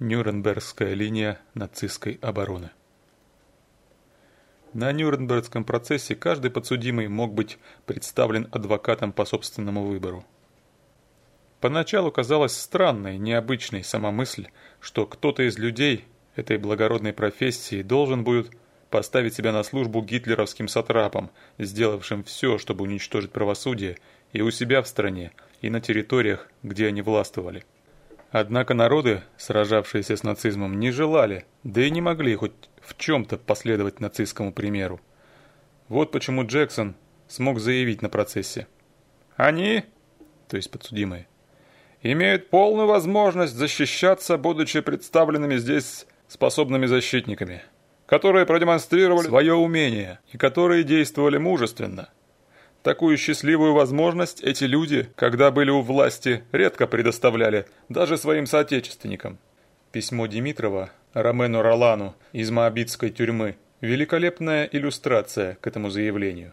Нюрнбергская линия нацистской обороны. На Нюрнбергском процессе каждый подсудимый мог быть представлен адвокатом по собственному выбору. Поначалу казалась странной, необычной сама мысль, что кто-то из людей этой благородной профессии должен будет поставить себя на службу гитлеровским сатрапам, сделавшим все, чтобы уничтожить правосудие и у себя в стране, и на территориях, где они властвовали. Однако народы, сражавшиеся с нацизмом, не желали, да и не могли хоть в чем-то последовать нацистскому примеру. Вот почему Джексон смог заявить на процессе. «Они, то есть подсудимые, имеют полную возможность защищаться, будучи представленными здесь способными защитниками, которые продемонстрировали свое умение и которые действовали мужественно, Такую счастливую возможность эти люди, когда были у власти, редко предоставляли даже своим соотечественникам. Письмо Димитрова Ромену Ролану из Моабитской тюрьмы – великолепная иллюстрация к этому заявлению.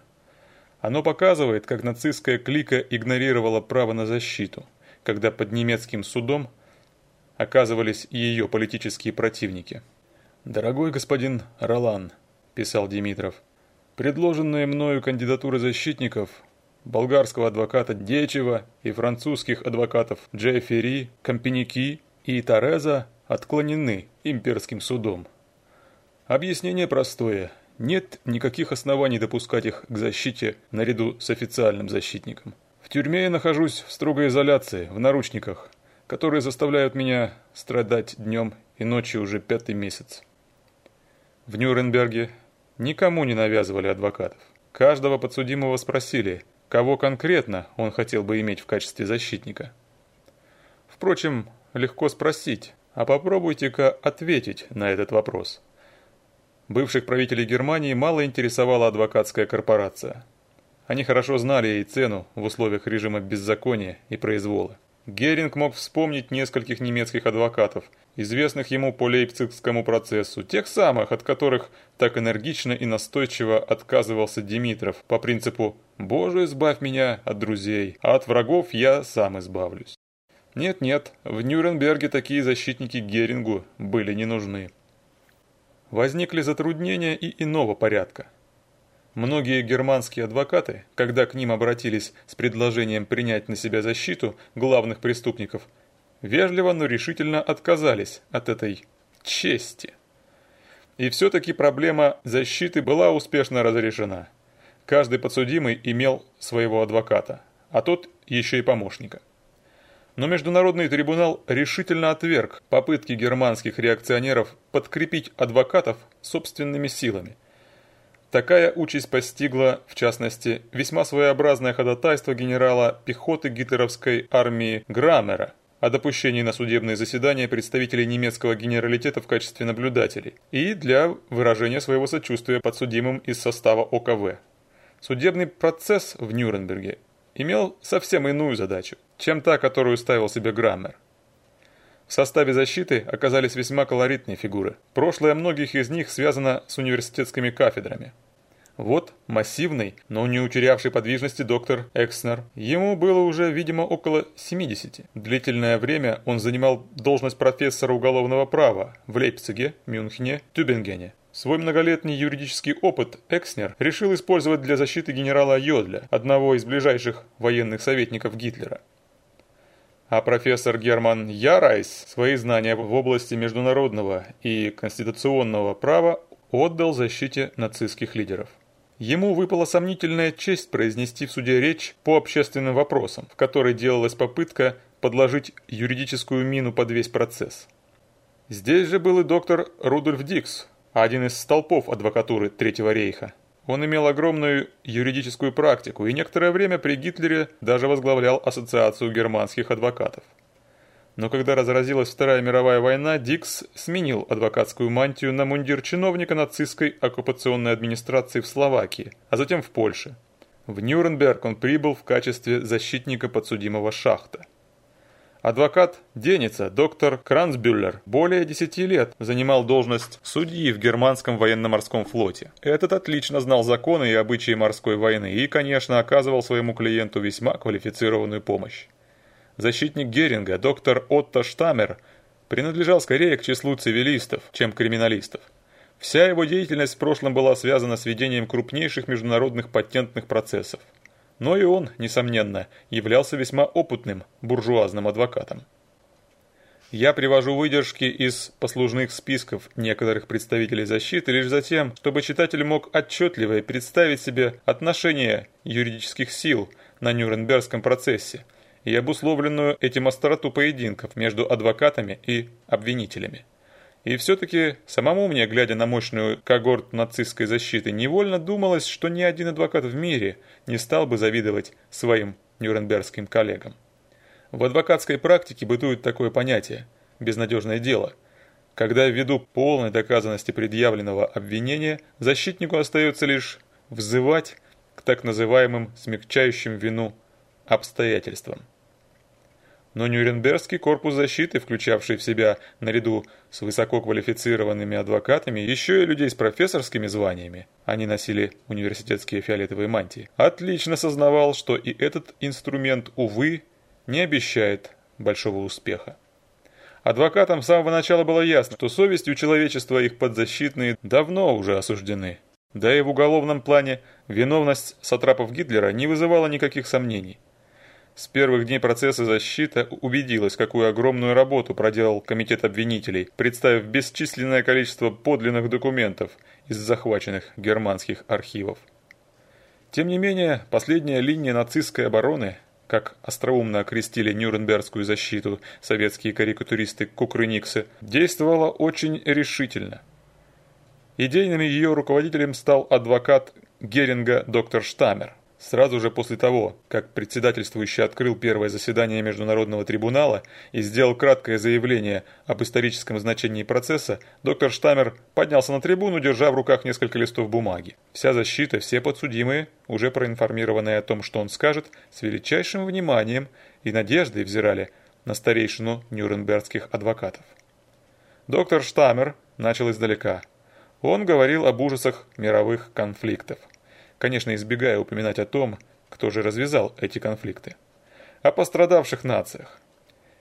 Оно показывает, как нацистская клика игнорировала право на защиту, когда под немецким судом оказывались ее политические противники. «Дорогой господин Ролан», – писал Димитров, – Предложенные мною кандидатуры защитников, болгарского адвоката Дечева и французских адвокатов Джеффери, Компеники и Тореза отклонены имперским судом. Объяснение простое. Нет никаких оснований допускать их к защите наряду с официальным защитником. В тюрьме я нахожусь в строгой изоляции, в наручниках, которые заставляют меня страдать днем и ночью уже пятый месяц. В Нюрнберге Никому не навязывали адвокатов. Каждого подсудимого спросили, кого конкретно он хотел бы иметь в качестве защитника. Впрочем, легко спросить, а попробуйте-ка ответить на этот вопрос. Бывших правителей Германии мало интересовала адвокатская корпорация. Они хорошо знали ей цену в условиях режима беззакония и произвола. Геринг мог вспомнить нескольких немецких адвокатов, известных ему по Лейпцигскому процессу, тех самых, от которых так энергично и настойчиво отказывался Димитров по принципу «Боже, избавь меня от друзей, а от врагов я сам избавлюсь». Нет-нет, в Нюрнберге такие защитники Герингу были не нужны. Возникли затруднения и иного порядка. Многие германские адвокаты, когда к ним обратились с предложением принять на себя защиту главных преступников, вежливо, но решительно отказались от этой чести. И все-таки проблема защиты была успешно разрешена. Каждый подсудимый имел своего адвоката, а тот еще и помощника. Но Международный трибунал решительно отверг попытки германских реакционеров подкрепить адвокатов собственными силами – Такая участь постигла, в частности, весьма своеобразное ходатайство генерала пехоты гитлеровской армии Граммера о допущении на судебные заседания представителей немецкого генералитета в качестве наблюдателей и для выражения своего сочувствия подсудимым из состава ОКВ. Судебный процесс в Нюрнберге имел совсем иную задачу, чем та, которую ставил себе Граммер. В составе защиты оказались весьма колоритные фигуры. Прошлое многих из них связано с университетскими кафедрами. Вот массивный, но не утерявший подвижности доктор Экснер. Ему было уже, видимо, около 70. Длительное время он занимал должность профессора уголовного права в Лейпциге, Мюнхене, Тюбингене. Свой многолетний юридический опыт Экснер решил использовать для защиты генерала Йодля, одного из ближайших военных советников Гитлера а профессор Герман Яррайс свои знания в области международного и конституционного права отдал защите нацистских лидеров. Ему выпала сомнительная честь произнести в суде речь по общественным вопросам, в которой делалась попытка подложить юридическую мину под весь процесс. Здесь же был и доктор Рудольф Дикс, один из столпов адвокатуры Третьего рейха. Он имел огромную юридическую практику и некоторое время при Гитлере даже возглавлял Ассоциацию германских адвокатов. Но когда разразилась Вторая мировая война, Дикс сменил адвокатскую мантию на мундир чиновника нацистской оккупационной администрации в Словакии, а затем в Польше. В Нюрнберг он прибыл в качестве защитника подсудимого Шахта. Адвокат Деница, доктор Кранцбюллер, более 10 лет занимал должность судьи в германском военно-морском флоте. Этот отлично знал законы и обычаи морской войны и, конечно, оказывал своему клиенту весьма квалифицированную помощь. Защитник Геринга, доктор Отто Штамер, принадлежал скорее к числу цивилистов, чем криминалистов. Вся его деятельность в прошлом была связана с ведением крупнейших международных патентных процессов. Но и он, несомненно, являлся весьма опытным буржуазным адвокатом. Я привожу выдержки из послужных списков некоторых представителей защиты лишь за тем, чтобы читатель мог отчетливо представить себе отношение юридических сил на Нюрнбергском процессе и обусловленную этим остроту поединков между адвокатами и обвинителями. И все-таки самому мне, глядя на мощную когорт нацистской защиты, невольно думалось, что ни один адвокат в мире не стал бы завидовать своим нюрнбергским коллегам. В адвокатской практике бытует такое понятие – безнадежное дело, когда ввиду полной доказанности предъявленного обвинения защитнику остается лишь взывать к так называемым смягчающим вину обстоятельствам. Но Нюрнбергский корпус защиты, включавший в себя, наряду с высококвалифицированными адвокатами, еще и людей с профессорскими званиями, они носили университетские фиолетовые мантии, отлично сознавал, что и этот инструмент, увы, не обещает большого успеха. Адвокатам с самого начала было ясно, что совестью человечества их подзащитные давно уже осуждены. Да и в уголовном плане виновность сатрапов Гитлера не вызывала никаких сомнений. С первых дней процесса защита убедилась, какую огромную работу проделал комитет обвинителей, представив бесчисленное количество подлинных документов из захваченных германских архивов. Тем не менее, последняя линия нацистской обороны как остроумно окрестили Нюрнбергскую защиту советские карикатуристы Кукрыниксы, действовала очень решительно. Идейным ее руководителем стал адвокат Геринга доктор Штамер – Сразу же после того, как председательствующий открыл первое заседание Международного трибунала и сделал краткое заявление об историческом значении процесса, доктор Штамер поднялся на трибуну, держа в руках несколько листов бумаги. Вся защита, все подсудимые, уже проинформированные о том, что он скажет, с величайшим вниманием и надеждой взирали на старейшину нюрнбергских адвокатов. Доктор Штамер начал издалека. Он говорил об ужасах мировых конфликтов конечно, избегая упоминать о том, кто же развязал эти конфликты, о пострадавших нациях.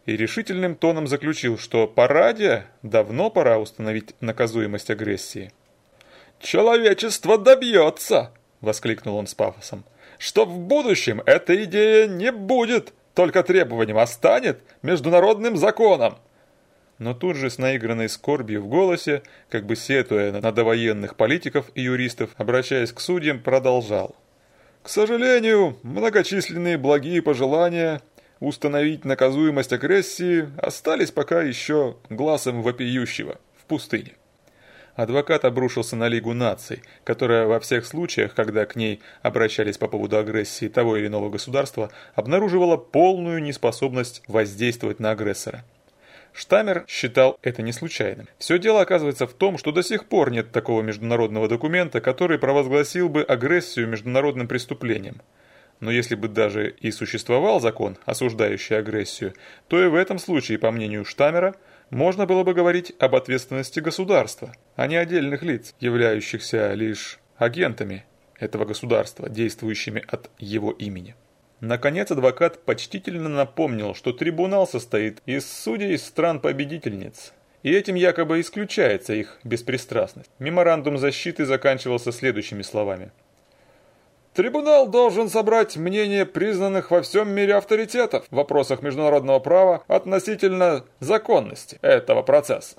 И решительным тоном заключил, что параде давно пора установить наказуемость агрессии. «Человечество добьется!» – воскликнул он с пафосом. «Что в будущем эта идея не будет, только требованием, а станет международным законом но тут же с наигранной скорбью в голосе, как бы сетуя на довоенных политиков и юристов, обращаясь к судьям, продолжал. К сожалению, многочисленные благие пожелания установить наказуемость агрессии остались пока еще глазом вопиющего в пустыне. Адвокат обрушился на Лигу наций, которая во всех случаях, когда к ней обращались по поводу агрессии того или иного государства, обнаруживала полную неспособность воздействовать на агрессора. Штамер считал это не случайным. Все дело оказывается в том, что до сих пор нет такого международного документа, который провозгласил бы агрессию международным преступлением. Но если бы даже и существовал закон, осуждающий агрессию, то и в этом случае, по мнению Штамера, можно было бы говорить об ответственности государства, а не отдельных лиц, являющихся лишь агентами этого государства, действующими от его имени. Наконец адвокат почтительно напомнил, что трибунал состоит из судей стран-победительниц, и этим якобы исключается их беспристрастность. Меморандум защиты заканчивался следующими словами. Трибунал должен собрать мнение признанных во всем мире авторитетов в вопросах международного права относительно законности этого процесса.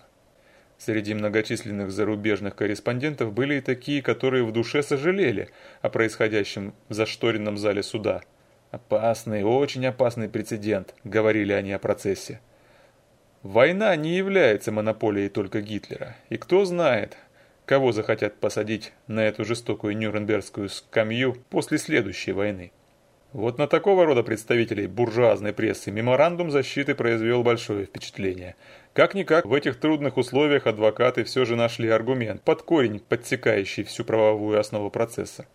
Среди многочисленных зарубежных корреспондентов были и такие, которые в душе сожалели о происходящем в зашторенном зале суда – Опасный, очень опасный прецедент, говорили они о процессе. Война не является монополией только Гитлера, и кто знает, кого захотят посадить на эту жестокую нюрнбергскую скамью после следующей войны. Вот на такого рода представителей буржуазной прессы меморандум защиты произвел большое впечатление. Как-никак, в этих трудных условиях адвокаты все же нашли аргумент, под корень подсекающий всю правовую основу процесса.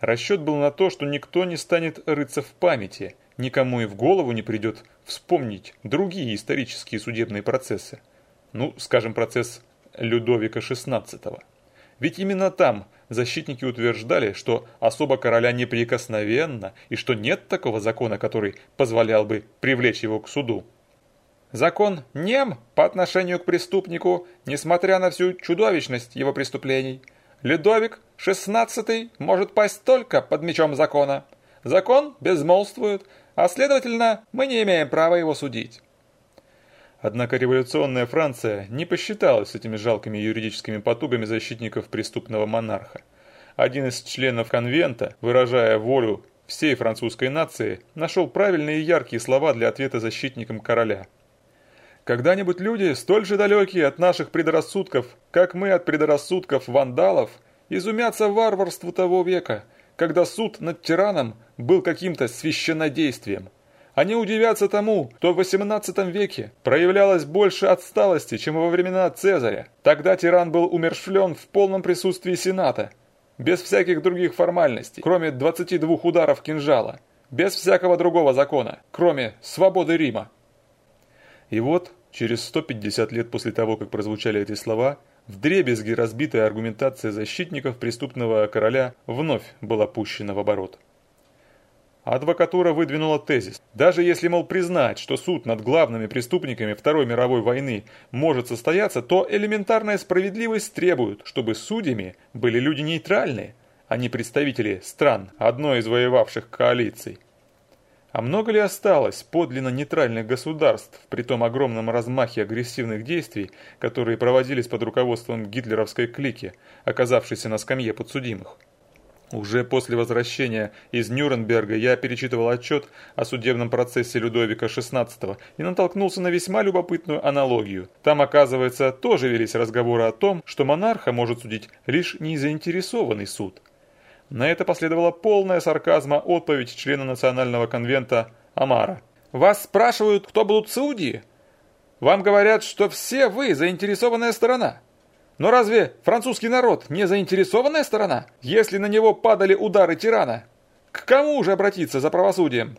Расчет был на то, что никто не станет рыться в памяти, никому и в голову не придет вспомнить другие исторические судебные процессы. Ну, скажем, процесс Людовика XVI. Ведь именно там защитники утверждали, что особо короля неприкосновенна и что нет такого закона, который позволял бы привлечь его к суду. Закон нем по отношению к преступнику, несмотря на всю чудовищность его преступлений. Людовик XVI может пасть только под мечом закона. Закон безмолвствует, а следовательно, мы не имеем права его судить. Однако революционная Франция не посчиталась с этими жалкими юридическими потугами защитников преступного монарха. Один из членов конвента, выражая волю всей французской нации, нашел правильные и яркие слова для ответа защитникам короля. Когда-нибудь люди, столь же далекие от наших предрассудков, как мы от предрассудков вандалов, изумятся варварству того века, когда суд над тираном был каким-то священнодействием. Они удивятся тому, что в XVIII веке проявлялось больше отсталости, чем во времена Цезаря. Тогда тиран был умершвлен в полном присутствии Сената, без всяких других формальностей, кроме 22 ударов кинжала, без всякого другого закона, кроме свободы Рима. И вот, через 150 лет после того, как прозвучали эти слова, вдребезги разбитая аргументация защитников преступного короля вновь была пущена в оборот. Адвокатура выдвинула тезис. Даже если, мол, признать, что суд над главными преступниками Второй мировой войны может состояться, то элементарная справедливость требует, чтобы судьями были люди нейтральные, а не представители стран одной из воевавших коалиций. А много ли осталось подлинно нейтральных государств при том огромном размахе агрессивных действий, которые проводились под руководством гитлеровской клики, оказавшейся на скамье подсудимых? Уже после возвращения из Нюрнберга я перечитывал отчет о судебном процессе Людовика XVI и натолкнулся на весьма любопытную аналогию. Там, оказывается, тоже велись разговоры о том, что монарха может судить лишь незаинтересованный суд. На это последовала полная сарказма отповедь члена Национального конвента Амара. «Вас спрашивают, кто будут судьи? Вам говорят, что все вы заинтересованная сторона». Но разве французский народ не заинтересованная сторона, если на него падали удары тирана? К кому же обратиться за правосудием?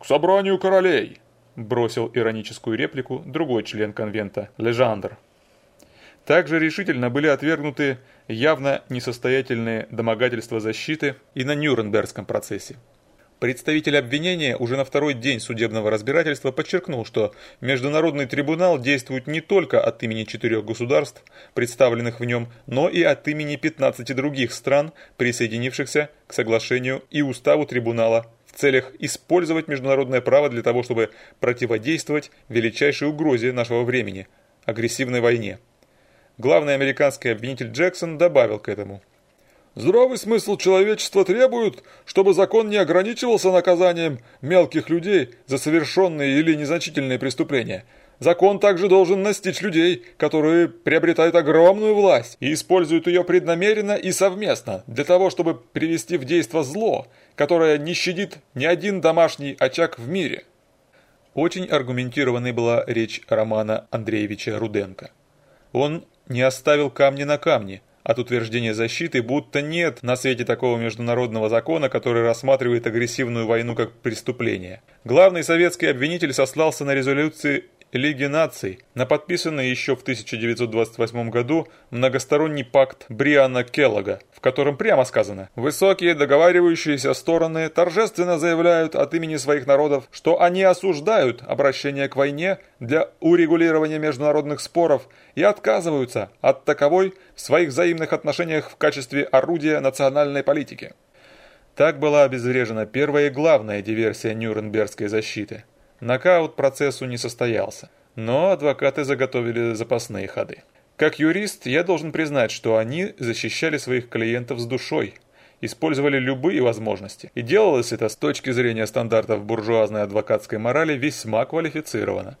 К собранию королей, бросил ироническую реплику другой член конвента, Лежандр. Также решительно были отвергнуты явно несостоятельные домогательства защиты и на Нюрнбергском процессе. Представитель обвинения уже на второй день судебного разбирательства подчеркнул, что Международный трибунал действует не только от имени четырех государств, представленных в нем, но и от имени 15 других стран, присоединившихся к соглашению и уставу трибунала в целях использовать международное право для того, чтобы противодействовать величайшей угрозе нашего времени – агрессивной войне. Главный американский обвинитель Джексон добавил к этому – Здравый смысл человечества требует, чтобы закон не ограничивался наказанием мелких людей за совершенные или незначительные преступления. Закон также должен настичь людей, которые приобретают огромную власть и используют ее преднамеренно и совместно для того, чтобы привести в действие зло, которое не щадит ни один домашний очаг в мире. Очень аргументированной была речь Романа Андреевича Руденко. Он не оставил камни на камне – от утверждения защиты, будто нет на свете такого международного закона, который рассматривает агрессивную войну как преступление. Главный советский обвинитель сослался на резолюции Лиги наций на подписанный еще в 1928 году многосторонний пакт Бриана Келлога, в котором прямо сказано «Высокие договаривающиеся стороны торжественно заявляют от имени своих народов, что они осуждают обращение к войне для урегулирования международных споров и отказываются от таковой в своих взаимных отношениях в качестве орудия национальной политики». Так была обезврежена первая и главная диверсия Нюрнбергской защиты – Нокаут процессу не состоялся, но адвокаты заготовили запасные ходы. Как юрист, я должен признать, что они защищали своих клиентов с душой, использовали любые возможности, и делалось это с точки зрения стандартов буржуазной адвокатской морали весьма квалифицированно.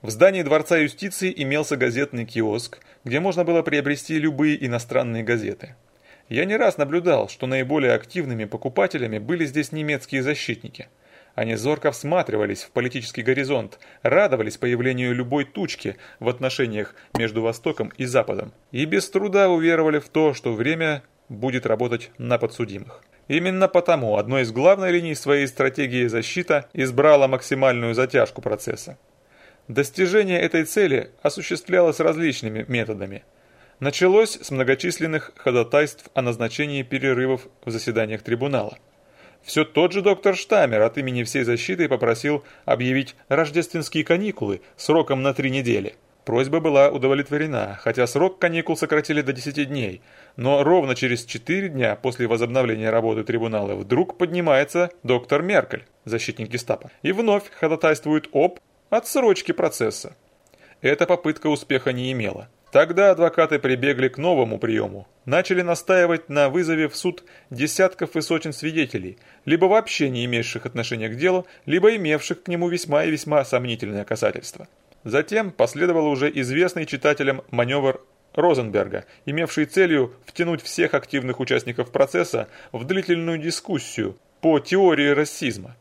В здании Дворца юстиции имелся газетный киоск, где можно было приобрести любые иностранные газеты. Я не раз наблюдал, что наиболее активными покупателями были здесь немецкие защитники – они зорко всматривались в политический горизонт, радовались появлению любой тучки в отношениях между Востоком и Западом и без труда уверовали в то, что время будет работать на подсудимых. Именно потому одной из главных линий своей стратегии защита избрала максимальную затяжку процесса. Достижение этой цели осуществлялось различными методами. Началось с многочисленных ходатайств о назначении перерывов в заседаниях трибунала – Все тот же доктор Штамер от имени всей защиты попросил объявить рождественские каникулы сроком на три недели. Просьба была удовлетворена, хотя срок каникул сократили до 10 дней, но ровно через 4 дня после возобновления работы трибунала вдруг поднимается доктор Меркель, защитник гестапо, и вновь ходатайствует об отсрочке процесса. Эта попытка успеха не имела. Тогда адвокаты прибегли к новому приему. Начали настаивать на вызове в суд десятков и сотен свидетелей, либо вообще не имевших отношения к делу, либо имевших к нему весьма и весьма сомнительное касательство. Затем последовал уже известный читателям маневр Розенберга, имевший целью втянуть всех активных участников процесса в длительную дискуссию по теории расизма.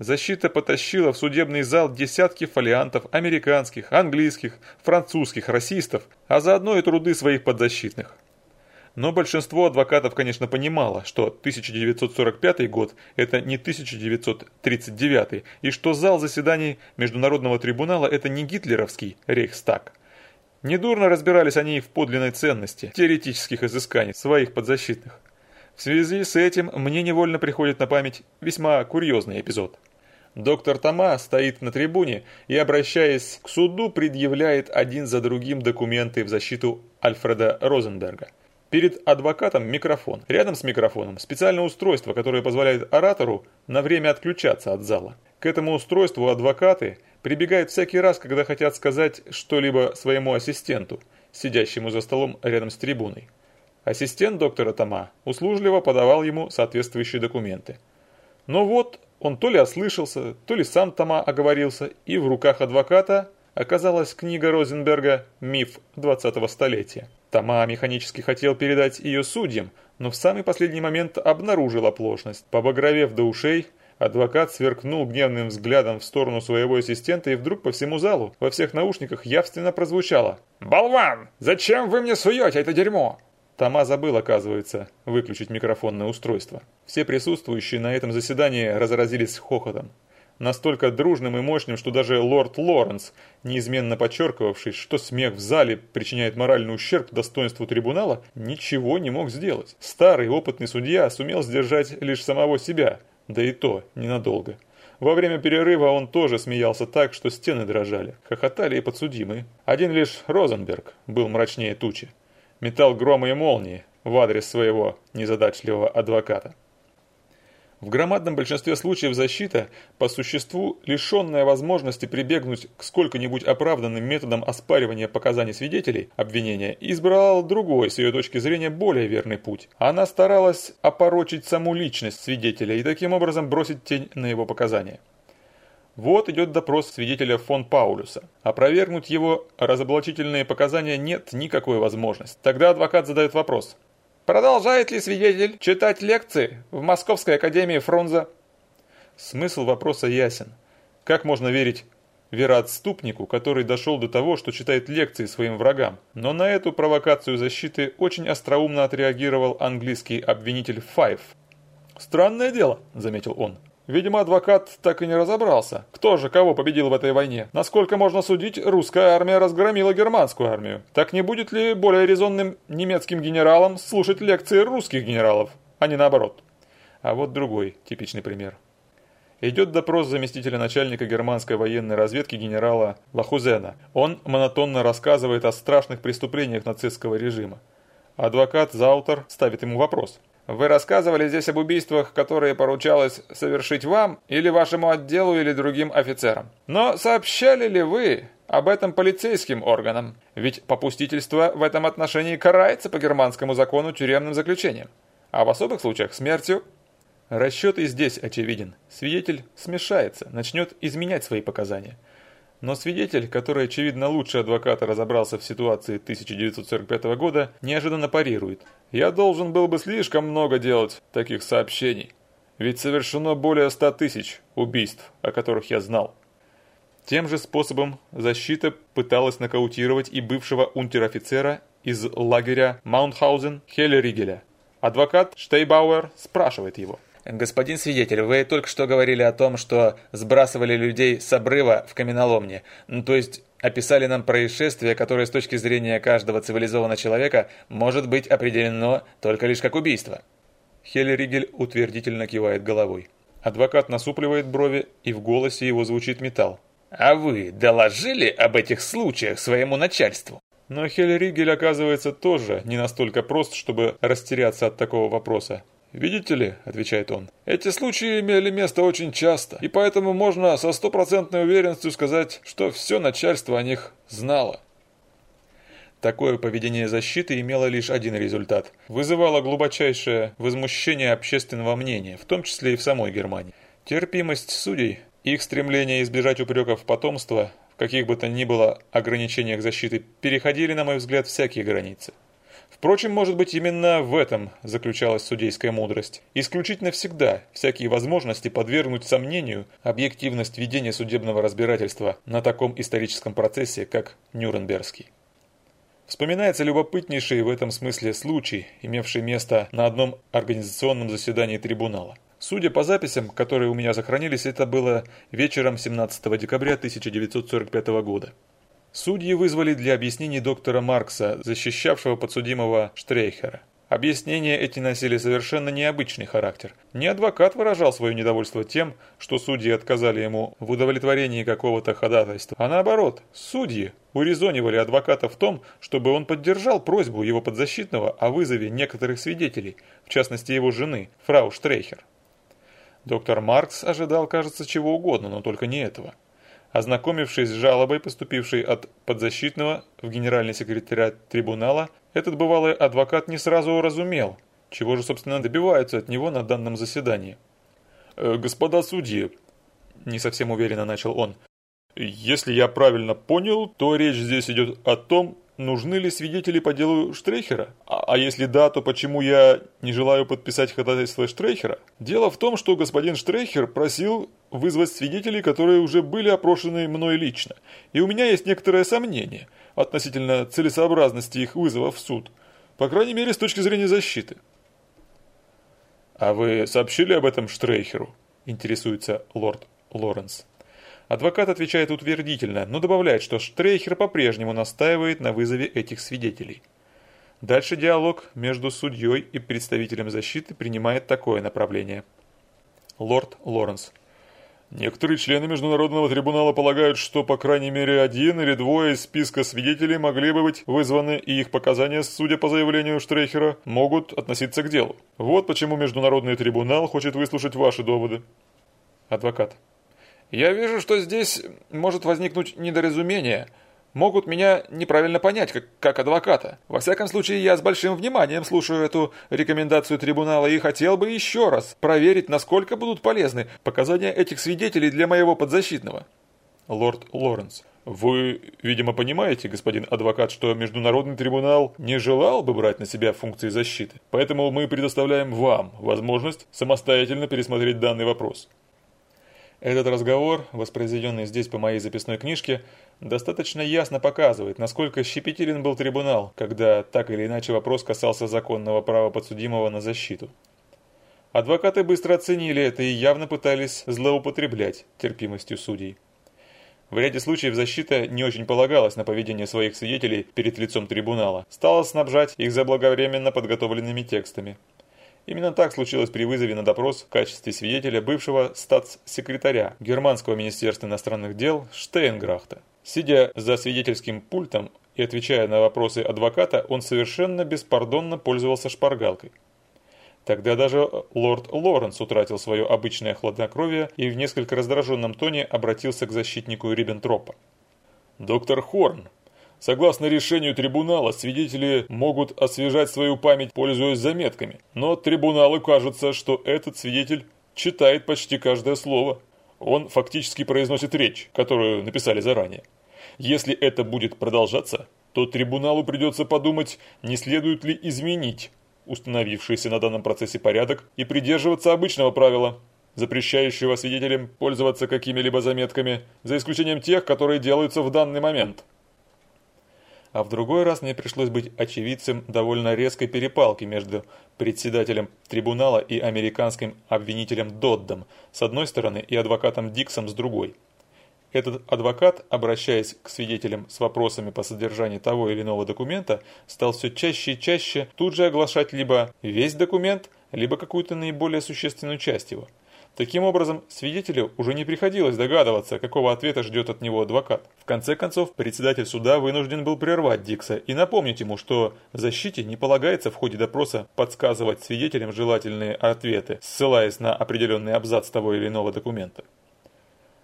Защита потащила в судебный зал десятки фолиантов американских, английских, французских расистов, а заодно и труды своих подзащитных. Но большинство адвокатов, конечно, понимало, что 1945 год – это не 1939, и что зал заседаний Международного трибунала – это не гитлеровский Рейхстаг. Недурно разбирались они и в подлинной ценности теоретических изысканий своих подзащитных. В связи с этим мне невольно приходит на память весьма курьезный эпизод. Доктор Тома стоит на трибуне и, обращаясь к суду, предъявляет один за другим документы в защиту Альфреда Розенберга. Перед адвокатом микрофон. Рядом с микрофоном специальное устройство, которое позволяет оратору на время отключаться от зала. К этому устройству адвокаты прибегают всякий раз, когда хотят сказать что-либо своему ассистенту, сидящему за столом рядом с трибуной. Ассистент доктора Тома услужливо подавал ему соответствующие документы. Но вот он то ли ослышался, то ли сам Тома оговорился, и в руках адвоката оказалась книга Розенберга «Миф 20-го столетия». Тома механически хотел передать ее судьям, но в самый последний момент обнаружил оплошность. Побагровев до ушей, адвокат сверкнул гневным взглядом в сторону своего ассистента и вдруг по всему залу во всех наушниках явственно прозвучало «Болван! Зачем вы мне суете это дерьмо?» Тома забыл, оказывается, выключить микрофонное устройство. Все присутствующие на этом заседании разразились хохотом. Настолько дружным и мощным, что даже лорд Лоренс, неизменно подчеркивавший, что смех в зале причиняет моральный ущерб достоинству трибунала, ничего не мог сделать. Старый опытный судья сумел сдержать лишь самого себя, да и то ненадолго. Во время перерыва он тоже смеялся так, что стены дрожали. Хохотали и подсудимые. Один лишь Розенберг был мрачнее тучи метал громы и молнии в адрес своего незадачливого адвоката. В громадном большинстве случаев защита, по существу лишенная возможности прибегнуть к сколько-нибудь оправданным методам оспаривания показаний свидетелей обвинения, избрала другой, с ее точки зрения, более верный путь. Она старалась опорочить саму личность свидетеля и таким образом бросить тень на его показания. Вот идет допрос свидетеля фон Паулюса. Опровергнуть его разоблачительные показания нет никакой возможности. Тогда адвокат задает вопрос. Продолжает ли свидетель читать лекции в Московской академии Фрунзе? Смысл вопроса ясен. Как можно верить вероотступнику, который дошел до того, что читает лекции своим врагам? Но на эту провокацию защиты очень остроумно отреагировал английский обвинитель Файв. «Странное дело», — заметил он. Видимо, адвокат так и не разобрался, кто же кого победил в этой войне. Насколько можно судить, русская армия разгромила германскую армию. Так не будет ли более резонным немецким генералам слушать лекции русских генералов, а не наоборот? А вот другой типичный пример. Идет допрос заместителя начальника германской военной разведки генерала Лахузена. Он монотонно рассказывает о страшных преступлениях нацистского режима. Адвокат Заутер ставит ему вопрос. Вы рассказывали здесь об убийствах, которые поручалось совершить вам или вашему отделу или другим офицерам. Но сообщали ли вы об этом полицейским органам? Ведь попустительство в этом отношении карается по германскому закону тюремным заключением, а в особых случаях смертью. Расчет и здесь очевиден. Свидетель смешается, начнет изменять свои показания. Но свидетель, который, очевидно, лучше адвоката разобрался в ситуации 1945 года, неожиданно парирует. «Я должен был бы слишком много делать таких сообщений. Ведь совершено более 100 тысяч убийств, о которых я знал». Тем же способом защита пыталась нокаутировать и бывшего унтер-офицера из лагеря Маунтхаузен Хеллеригеля. Адвокат Штейбауэр спрашивает его – «Господин свидетель, вы только что говорили о том, что сбрасывали людей с обрыва в каменоломне. Ну, то есть описали нам происшествие, которое с точки зрения каждого цивилизованного человека может быть определено только лишь как убийство». Хеллеригель утвердительно кивает головой. Адвокат насупливает брови, и в голосе его звучит металл. «А вы доложили об этих случаях своему начальству?» Но Хеллеригель оказывается тоже не настолько прост, чтобы растеряться от такого вопроса. «Видите ли», — отвечает он, — «эти случаи имели место очень часто, и поэтому можно со стопроцентной уверенностью сказать, что все начальство о них знало». Такое поведение защиты имело лишь один результат. Вызывало глубочайшее возмущение общественного мнения, в том числе и в самой Германии. Терпимость судей, их стремление избежать упреков потомства в каких бы то ни было ограничениях защиты переходили, на мой взгляд, всякие границы. Впрочем, может быть, именно в этом заключалась судейская мудрость. Исключить навсегда всякие возможности подвергнуть сомнению объективность ведения судебного разбирательства на таком историческом процессе, как Нюрнбергский. Вспоминается любопытнейший в этом смысле случай, имевший место на одном организационном заседании трибунала. Судя по записям, которые у меня сохранились, это было вечером 17 декабря 1945 года. Судьи вызвали для объяснений доктора Маркса, защищавшего подсудимого Штрейхера. Объяснения эти носили совершенно необычный характер. Не адвокат выражал свое недовольство тем, что судьи отказали ему в удовлетворении какого-то ходатайства, а наоборот, судьи урезонивали адвоката в том, чтобы он поддержал просьбу его подзащитного о вызове некоторых свидетелей, в частности его жены, фрау Штрейхер. Доктор Маркс ожидал, кажется, чего угодно, но только не этого. Ознакомившись с жалобой, поступившей от подзащитного в генеральный секретариат трибунала, этот бывалый адвокат не сразу уразумел, чего же, собственно, добиваются от него на данном заседании. «Э, «Господа судьи», – не совсем уверенно начал он, – «если я правильно понял, то речь здесь идет о том, нужны ли свидетели по делу Штрейхера? А, а если да, то почему я не желаю подписать ходатайство Штрейхера? Дело в том, что господин Штрейхер просил вызвать свидетелей, которые уже были опрошены мной лично, и у меня есть некоторое сомнение относительно целесообразности их вызова в суд, по крайней мере с точки зрения защиты. «А вы сообщили об этом Штрейхеру?» – интересуется лорд Лоренс. Адвокат отвечает утвердительно, но добавляет, что Штрейхер по-прежнему настаивает на вызове этих свидетелей. Дальше диалог между судьей и представителем защиты принимает такое направление. Лорд Лоренс. Некоторые члены Международного трибунала полагают, что по крайней мере один или двое из списка свидетелей могли бы быть вызваны, и их показания, судя по заявлению Штрейхера, могут относиться к делу. Вот почему Международный трибунал хочет выслушать ваши доводы. Адвокат. Я вижу, что здесь может возникнуть недоразумение. Могут меня неправильно понять, как, как адвоката. Во всяком случае, я с большим вниманием слушаю эту рекомендацию трибунала и хотел бы еще раз проверить, насколько будут полезны показания этих свидетелей для моего подзащитного. Лорд Лоренс. Вы, видимо, понимаете, господин адвокат, что Международный трибунал не желал бы брать на себя функции защиты. Поэтому мы предоставляем вам возможность самостоятельно пересмотреть данный вопрос. Этот разговор, воспроизведенный здесь по моей записной книжке, достаточно ясно показывает, насколько щепетилен был трибунал, когда так или иначе вопрос касался законного права подсудимого на защиту. Адвокаты быстро оценили это и явно пытались злоупотреблять терпимостью судей. В ряде случаев защита не очень полагалась на поведение своих свидетелей перед лицом трибунала, стала снабжать их заблаговременно подготовленными текстами. Именно так случилось при вызове на допрос в качестве свидетеля бывшего статс-секретаря Германского министерства иностранных дел Штейнграхта. Сидя за свидетельским пультом и отвечая на вопросы адвоката, он совершенно беспардонно пользовался шпаргалкой. Тогда даже лорд Лоренс утратил свое обычное хладнокровие и в несколько раздраженном тоне обратился к защитнику Риббентропа. «Доктор Хорн, Согласно решению трибунала, свидетели могут освежать свою память, пользуясь заметками. Но трибуналу кажется, что этот свидетель читает почти каждое слово. Он фактически произносит речь, которую написали заранее. Если это будет продолжаться, то трибуналу придется подумать, не следует ли изменить установившийся на данном процессе порядок и придерживаться обычного правила, запрещающего свидетелям пользоваться какими-либо заметками, за исключением тех, которые делаются в данный момент а в другой раз мне пришлось быть очевидцем довольно резкой перепалки между председателем трибунала и американским обвинителем Доддом с одной стороны и адвокатом Диксом с другой. Этот адвокат, обращаясь к свидетелям с вопросами по содержанию того или иного документа, стал все чаще и чаще тут же оглашать либо весь документ, либо какую-то наиболее существенную часть его. Таким образом, свидетелю уже не приходилось догадываться, какого ответа ждет от него адвокат. В конце концов, председатель суда вынужден был прервать Дикса и напомнить ему, что защите не полагается в ходе допроса подсказывать свидетелям желательные ответы, ссылаясь на определенный абзац того или иного документа.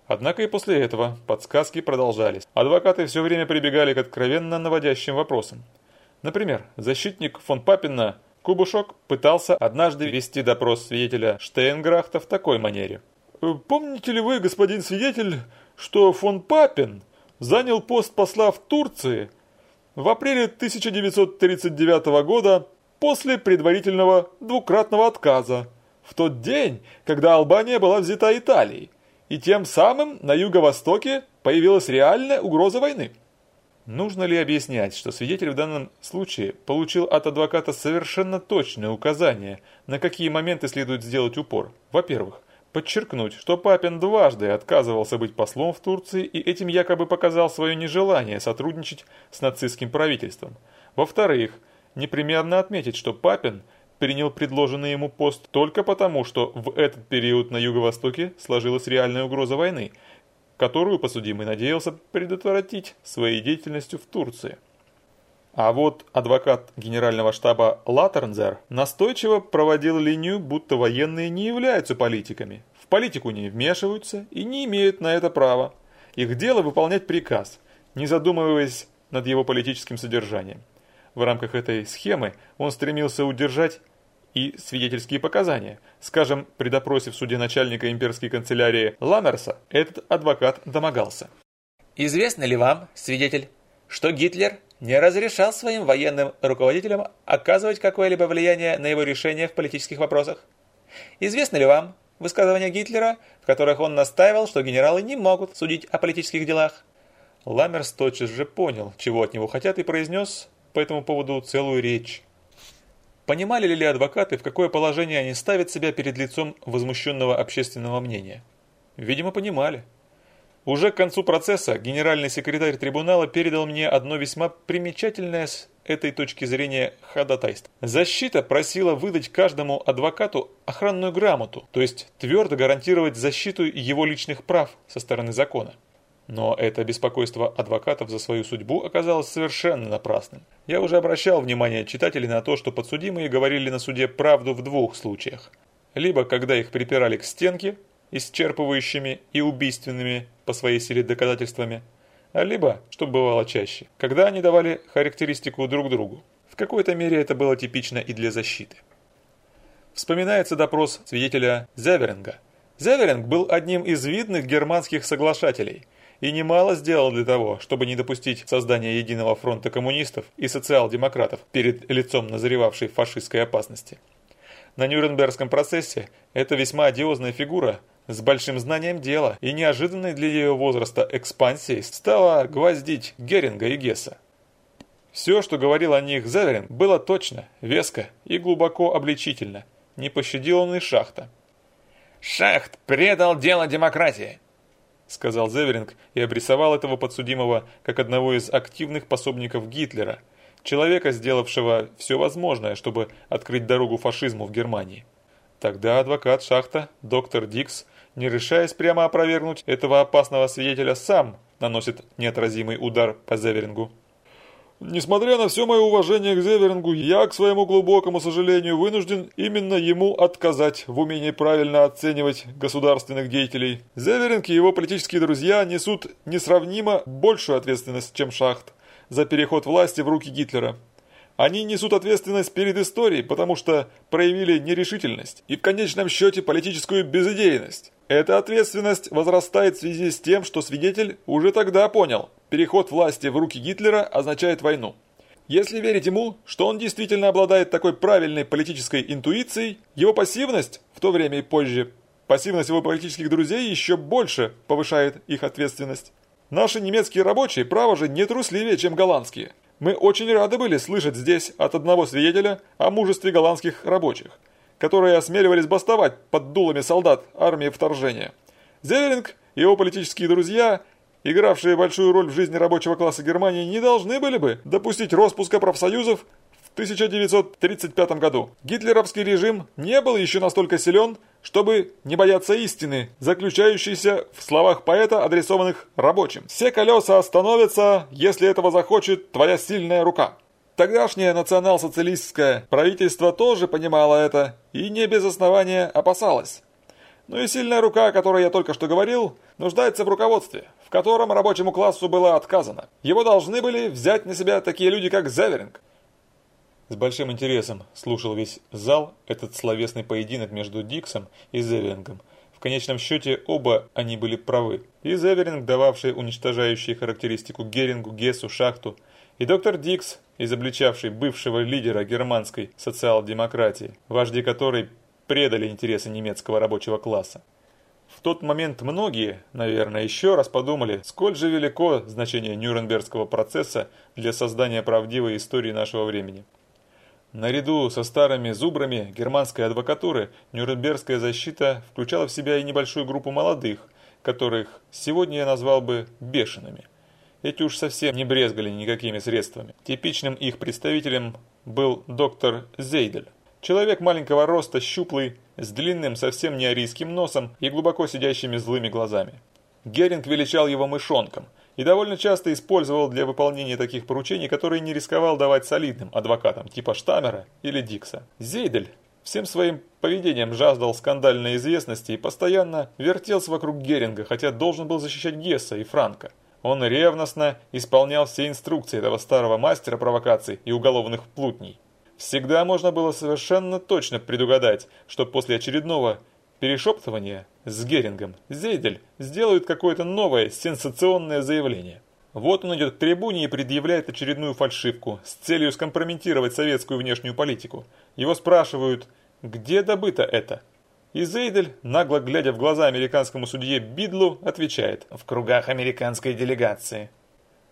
Однако и после этого подсказки продолжались. Адвокаты все время прибегали к откровенно наводящим вопросам. Например, защитник фон Папина Кубушок пытался однажды вести допрос свидетеля Штейнграхта в такой манере. «Помните ли вы, господин свидетель, что фон Папин занял пост посла в Турции в апреле 1939 года после предварительного двукратного отказа, в тот день, когда Албания была взята Италией?» и тем самым на юго-востоке появилась реальная угроза войны. Нужно ли объяснять, что свидетель в данном случае получил от адвоката совершенно точные указания, на какие моменты следует сделать упор? Во-первых, подчеркнуть, что Папин дважды отказывался быть послом в Турции и этим якобы показал свое нежелание сотрудничать с нацистским правительством. Во-вторых, непременно отметить, что Папин – принял предложенный ему пост только потому, что в этот период на Юго-Востоке сложилась реальная угроза войны, которую подсудимый надеялся предотвратить своей деятельностью в Турции. А вот адвокат генерального штаба Латернзер настойчиво проводил линию, будто военные не являются политиками, в политику не вмешиваются и не имеют на это права. Их дело выполнять приказ, не задумываясь над его политическим содержанием. В рамках этой схемы он стремился удержать и свидетельские показания. Скажем, при допросе в суде начальника имперской канцелярии Ламмерса этот адвокат домогался. Известно ли вам, свидетель, что Гитлер не разрешал своим военным руководителям оказывать какое-либо влияние на его решения в политических вопросах? Известно ли вам высказывания Гитлера, в которых он настаивал, что генералы не могут судить о политических делах? Ламмерс тотчас же понял, чего от него хотят, и произнес по этому поводу целую речь. Понимали ли адвокаты, в какое положение они ставят себя перед лицом возмущенного общественного мнения? Видимо, понимали. Уже к концу процесса генеральный секретарь трибунала передал мне одно весьма примечательное с этой точки зрения ходатайство. Защита просила выдать каждому адвокату охранную грамоту, то есть твердо гарантировать защиту его личных прав со стороны закона. Но это беспокойство адвокатов за свою судьбу оказалось совершенно напрасным. Я уже обращал внимание читателей на то, что подсудимые говорили на суде правду в двух случаях. Либо когда их припирали к стенке, исчерпывающими и убийственными по своей силе доказательствами, а либо, что бывало чаще, когда они давали характеристику друг другу. В какой-то мере это было типично и для защиты. Вспоминается допрос свидетеля Зеверинга. Зеверинг был одним из видных германских соглашателей – и немало сделал для того, чтобы не допустить создания единого фронта коммунистов и социал-демократов перед лицом назревавшей фашистской опасности. На Нюрнбергском процессе эта весьма одиозная фигура с большим знанием дела и неожиданной для ее возраста экспансией стала гвоздить Геринга и Гесса. Все, что говорил о них Зеверин, было точно, веско и глубоко обличительно. Не пощадил он и Шахта. «Шахт предал дело демократии», сказал Зеверинг и обрисовал этого подсудимого как одного из активных пособников Гитлера, человека, сделавшего все возможное, чтобы открыть дорогу фашизму в Германии. Тогда адвокат Шахта, доктор Дикс, не решаясь прямо опровергнуть этого опасного свидетеля, сам наносит неотразимый удар по Зеверингу. Несмотря на все мое уважение к Зеверингу, я, к своему глубокому сожалению, вынужден именно ему отказать в умении правильно оценивать государственных деятелей. Зеверинг и его политические друзья несут несравнимо большую ответственность, чем Шахт, за переход власти в руки Гитлера. Они несут ответственность перед историей, потому что проявили нерешительность и в конечном счете политическую безыдейность. Эта ответственность возрастает в связи с тем, что свидетель уже тогда понял, переход власти в руки Гитлера означает войну. Если верить ему, что он действительно обладает такой правильной политической интуицией, его пассивность, в то время и позже, пассивность его политических друзей еще больше повышает их ответственность. Наши немецкие рабочие, право же, не трусливее, чем голландские. Мы очень рады были слышать здесь от одного свидетеля о мужестве голландских рабочих, которые осмеливались бастовать под дулами солдат армии вторжения. Зеверинг и его политические друзья игравшие большую роль в жизни рабочего класса Германии, не должны были бы допустить распуска профсоюзов в в 1935 году. Гитлеровский режим не был еще настолько силен, чтобы не бояться истины, заключающейся в словах поэта, адресованных рабочим. «Все колеса остановятся, если этого захочет твоя сильная рука». Тогдашнее национал-социалистское правительство тоже понимало это и не без основания опасалось. Ну и сильная рука, о которой я только что говорил, нуждается в руководстве, в котором рабочему классу было отказано. Его должны были взять на себя такие люди, как Зеверинг. С большим интересом слушал весь зал этот словесный поединок между Диксом и Зеверингом. В конечном счете оба они были правы. И Зеверинг, дававший уничтожающие характеристику Герингу, Гессу, Шахту, и доктор Дикс, изобличавший бывшего лидера германской социал-демократии, вожди которой предали интересы немецкого рабочего класса. В тот момент многие, наверное, еще раз подумали, сколь же велико значение Нюрнбергского процесса для создания правдивой истории нашего времени. Наряду со старыми зубрами германской адвокатуры Нюрнбергская защита включала в себя и небольшую группу молодых, которых сегодня я назвал бы бешеными. Эти уж совсем не брезгали никакими средствами. Типичным их представителем был доктор Зейдель. Человек маленького роста, щуплый, с длинным, совсем не арийским носом и глубоко сидящими злыми глазами. Геринг величал его мышонком и довольно часто использовал для выполнения таких поручений, которые не рисковал давать солидным адвокатам, типа Штамера или Дикса. Зейдель всем своим поведением жаждал скандальной известности и постоянно вертелся вокруг Геринга, хотя должен был защищать Гесса и Франка. Он ревностно исполнял все инструкции этого старого мастера провокаций и уголовных плутней. Всегда можно было совершенно точно предугадать, что после очередного перешептывания с Герингом Зейдель сделает какое-то новое сенсационное заявление. Вот он идет к трибуне и предъявляет очередную фальшивку с целью скомпрометировать советскую внешнюю политику. Его спрашивают, где добыто это? И Зейдель, нагло глядя в глаза американскому судье Бидлу, отвечает «В кругах американской делегации».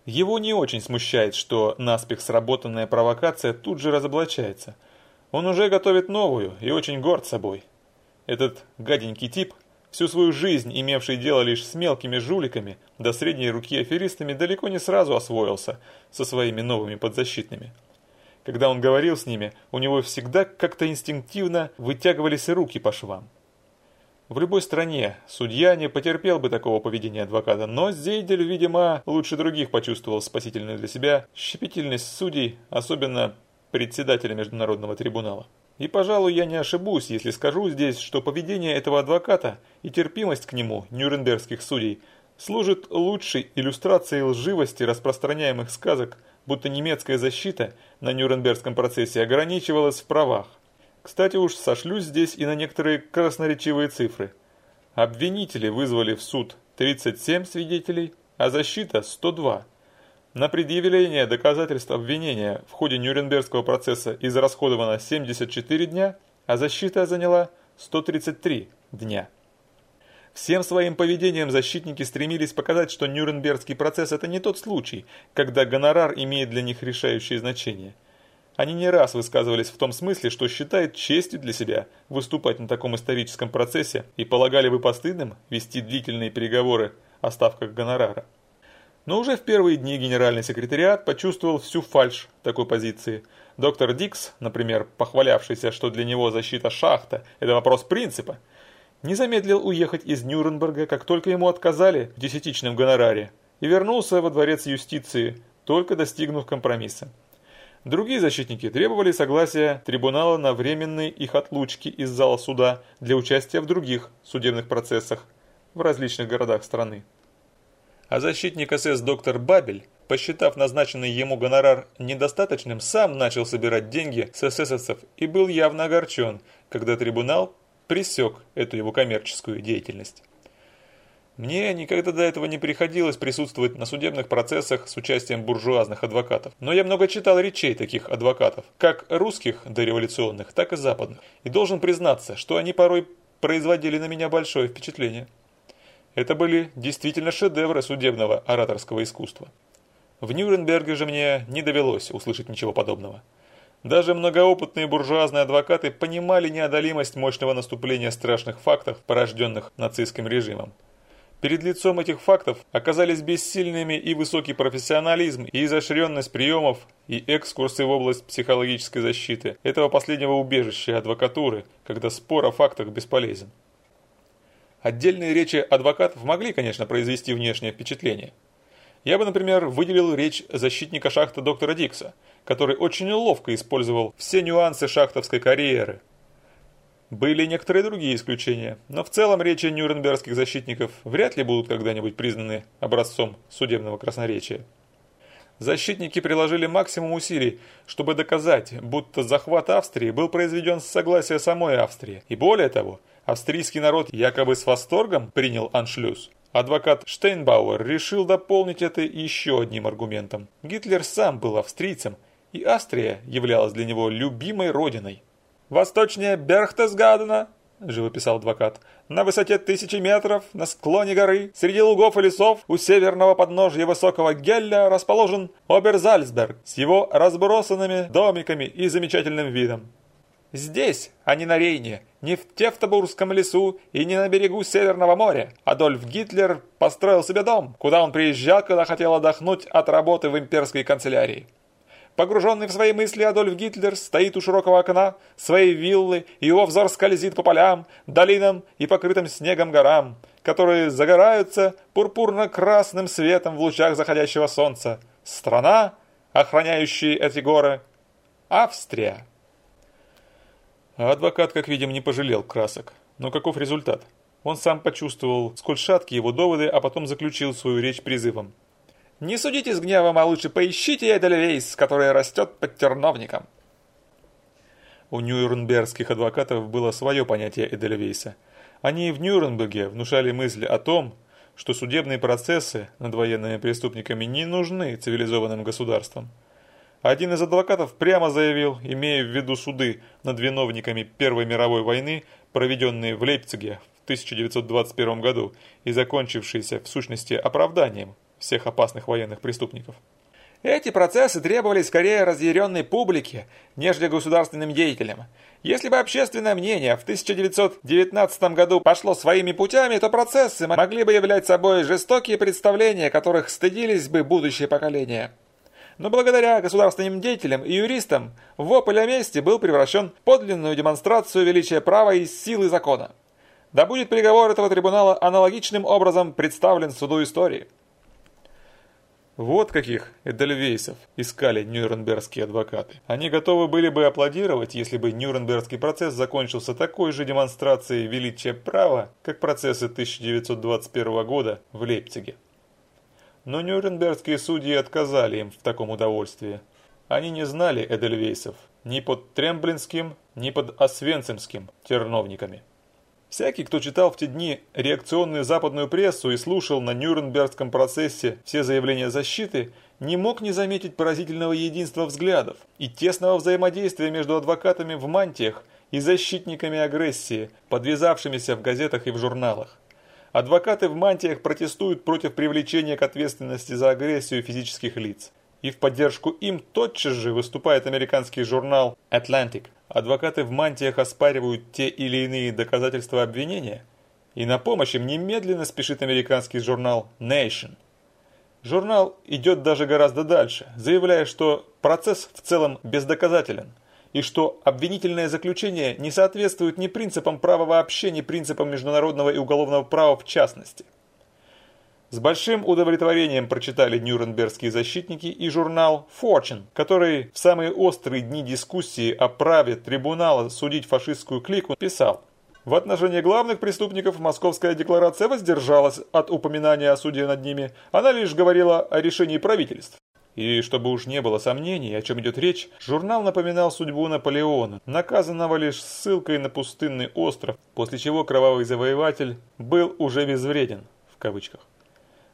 Его не очень смущает, что наспех сработанная провокация тут же разоблачается. Он уже готовит новую и очень горд собой. Этот гаденький тип, всю свою жизнь имевший дело лишь с мелкими жуликами, до средней руки аферистами, далеко не сразу освоился со своими новыми подзащитными. Когда он говорил с ними, у него всегда как-то инстинктивно вытягивались руки по швам. В любой стране судья не потерпел бы такого поведения адвоката, но Зейдель, видимо, лучше других почувствовал спасительную для себя щепетильность судей, особенно председателя Международного трибунала. И, пожалуй, я не ошибусь, если скажу здесь, что поведение этого адвоката и терпимость к нему нюрнбергских судей служит лучшей иллюстрацией лживости распространяемых сказок, будто немецкая защита на Нюрнбергском процессе ограничивалась в правах. Кстати уж сошлюсь здесь и на некоторые красноречивые цифры. Обвинители вызвали в суд 37 свидетелей, а защита 102. На предъявление доказательств обвинения в ходе Нюрнбергского процесса израсходовано 74 дня, а защита заняла 133 дня. Всем своим поведением защитники стремились показать, что Нюрнбергский процесс – это не тот случай, когда гонорар имеет для них решающее значение – они не раз высказывались в том смысле, что считают честью для себя выступать на таком историческом процессе и полагали бы постыдным вести длительные переговоры о ставках гонорара. Но уже в первые дни генеральный секретариат почувствовал всю фальшь такой позиции. Доктор Дикс, например, похвалявшийся, что для него защита шахта – это вопрос принципа, не замедлил уехать из Нюрнберга, как только ему отказали в десятичном гонораре, и вернулся во дворец юстиции, только достигнув компромисса. Другие защитники требовали согласия трибунала на временные их отлучки из зала суда для участия в других судебных процессах в различных городах страны. А защитник СС доктор Бабель, посчитав назначенный ему гонорар недостаточным, сам начал собирать деньги с эсэсовцев и был явно огорчен, когда трибунал пресек эту его коммерческую деятельность. Мне никогда до этого не приходилось присутствовать на судебных процессах с участием буржуазных адвокатов. Но я много читал речей таких адвокатов, как русских дореволюционных, так и западных. И должен признаться, что они порой производили на меня большое впечатление. Это были действительно шедевры судебного ораторского искусства. В Нюрнберге же мне не довелось услышать ничего подобного. Даже многоопытные буржуазные адвокаты понимали неодолимость мощного наступления страшных фактов, порожденных нацистским режимом. Перед лицом этих фактов оказались бессильными и высокий профессионализм, и изощренность приемов, и экскурсы в область психологической защиты, этого последнего убежища адвокатуры, когда спор о фактах бесполезен. Отдельные речи адвокатов могли, конечно, произвести внешнее впечатление. Я бы, например, выделил речь защитника шахты доктора Дикса, который очень ловко использовал все нюансы шахтовской карьеры, были некоторые другие исключения, но в целом речи нюрнбергских защитников вряд ли будут когда-нибудь признаны образцом судебного красноречия. Защитники приложили максимум усилий, чтобы доказать, будто захват Австрии был произведен с согласия самой Австрии. И более того, австрийский народ якобы с восторгом принял аншлюз. Адвокат Штейнбауэр решил дополнить это еще одним аргументом. Гитлер сам был австрийцем, и Австрия являлась для него любимой родиной. «Восточнее Берхтесгадена», – живописал адвокат, – «на высоте тысячи метров, на склоне горы, среди лугов и лесов, у северного подножья высокого Гелля расположен Оберзальцберг с его разбросанными домиками и замечательным видом. Здесь, а не на Рейне, не в Тевтобурском лесу и не на берегу Северного моря, Адольф Гитлер построил себе дом, куда он приезжал, когда хотел отдохнуть от работы в имперской канцелярии. Погруженный в свои мысли Адольф Гитлер стоит у широкого окна своей виллы, и его взор скользит по полям, долинам и покрытым снегом горам, которые загораются пурпурно-красным светом в лучах заходящего солнца. Страна, охраняющая эти горы, Австрия. Адвокат, как видим, не пожалел красок. Но каков результат? Он сам почувствовал, сколь шатки его доводы, а потом заключил свою речь призывом. Не судите с гневом, а лучше поищите Эдельвейс, который растет под терновником. У нюрнбергских адвокатов было свое понятие Эдельвейса. Они в Нюрнберге внушали мысль о том, что судебные процессы над военными преступниками не нужны цивилизованным государствам. Один из адвокатов прямо заявил, имея в виду суды над виновниками Первой мировой войны, проведенные в Лейпциге в 1921 году и закончившиеся в сущности оправданием всех опасных военных преступников. Эти процессы требовали скорее разъяренной публике, нежели государственным деятелям. Если бы общественное мнение в 1919 году пошло своими путями, то процессы могли бы являть собой жестокие представления, которых стыдились бы будущее поколение. Но благодаря государственным деятелям и юристам вопль о мести был превращен в подлинную демонстрацию величия права и силы закона. Да будет приговор этого трибунала аналогичным образом представлен суду истории. Вот каких эдельвейсов искали нюрнбергские адвокаты. Они готовы были бы аплодировать, если бы нюрнбергский процесс закончился такой же демонстрацией величия права, как процессы 1921 года в Лейпциге. Но нюрнбергские судьи отказали им в таком удовольствии. Они не знали эдельвейсов ни под Тремблинским, ни под Освенцимским терновниками. Всякий, кто читал в те дни реакционную западную прессу и слушал на Нюрнбергском процессе все заявления защиты, не мог не заметить поразительного единства взглядов и тесного взаимодействия между адвокатами в мантиях и защитниками агрессии, подвязавшимися в газетах и в журналах. Адвокаты в мантиях протестуют против привлечения к ответственности за агрессию физических лиц. И в поддержку им тотчас же выступает американский журнал Atlantic. Адвокаты в мантиях оспаривают те или иные доказательства обвинения, и на помощь им немедленно спешит американский журнал Nation. Журнал идет даже гораздо дальше, заявляя, что процесс в целом бездоказателен, и что обвинительное заключение не соответствует ни принципам права вообще, ни принципам международного и уголовного права в частности. С большим удовлетворением прочитали нюрнбергские защитники и журнал Fortune, который в самые острые дни дискуссии о праве трибунала судить фашистскую клику писал. В отношении главных преступников Московская декларация воздержалась от упоминания о суде над ними, она лишь говорила о решении правительств. И чтобы уж не было сомнений, о чем идет речь, журнал напоминал судьбу Наполеона, наказанного лишь ссылкой на пустынный остров, после чего кровавый завоеватель был уже безвреден, в кавычках.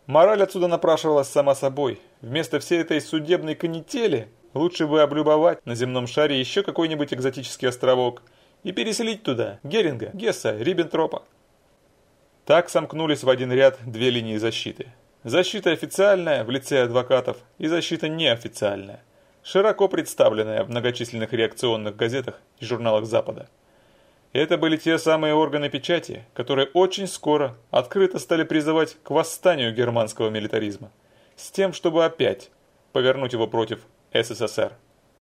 Мораль отсюда напрашивалась сама собой. Вместо всей этой судебной канители лучше бы облюбовать на земном шаре еще какой-нибудь экзотический островок и переселить туда Геринга, Гесса, Риббентропа. Так сомкнулись в один ряд две линии защиты. Защита официальная в лице адвокатов и защита неофициальная, широко представленная в многочисленных реакционных газетах и журналах Запада. Это были те самые органы печати, которые очень скоро открыто стали призывать к восстанию германского милитаризма, с тем, чтобы опять повернуть его против СССР.